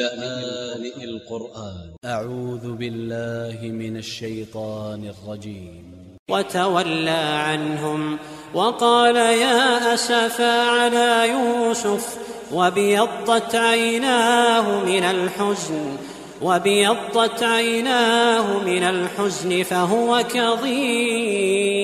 لآن القرآن. أ ع و ذ ب ا ل ل ه من ا ل ش ي ط ا ن ا ل ج ي م وتولى عنهم وقال يا اسفا على يوسف وابيضت عيناه من الحزن وابيضت عيناه من الحزن فهو كظيم.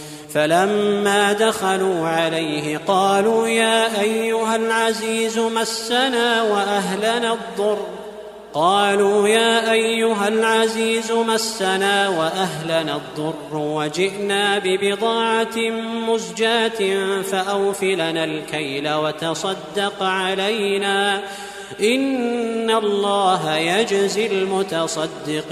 فلما دخلوا عليه قالوا يا أيها العزيز مسنا وأهلنا الضر. قالوا يا أيها العزيز مسنا وأهلنا الضر وجئنا ببضاعة مزجاة فاوف لنا الكيل وتصدق علينا. إن الله يجزي المتصدقين.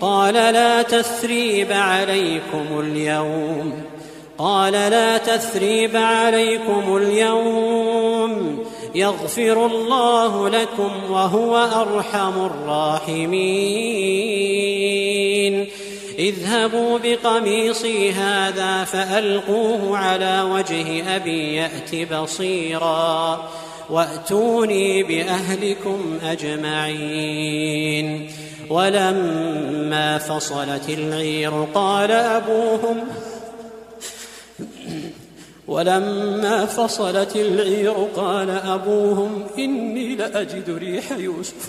قال لا تثريب عليكم اليوم. قال لا تثريب عليكم اليوم. يغفر الله لكم وهو أرحم الراحمين. اذهبوا بقميصي هذا فألقوه على وجه أبي يات بصيرا. وأتوني بأهلكم أجمعين. ولما فصلت العير قال أبوهم ولما فصلت العير قال أبوهم إني لأجد ريح يوسف.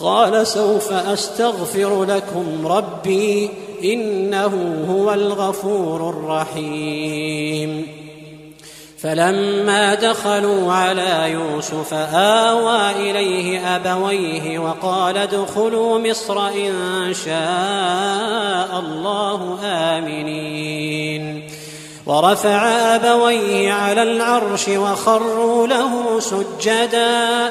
قال سوف أستغفر لكم ربي إنه هو الغفور الرحيم. فلما دخلوا على يوسف آوى إليه أبويه وقال ادخلوا مصر إن شاء الله آمنين. ورفع أبويه على العرش وخروا له سجدا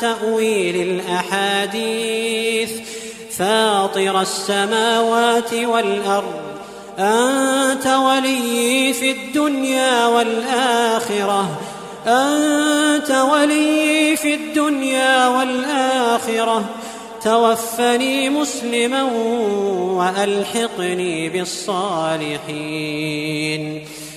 تأويل الأحاديث. فاطر السماوات والأرض أنت ولي في الدنيا والآخرة. أنت ولي في الدنيا والآخرة. توفني مسلما وألحقني بالصالحين.